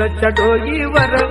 ఉండొచ్చడో ఈ వరం.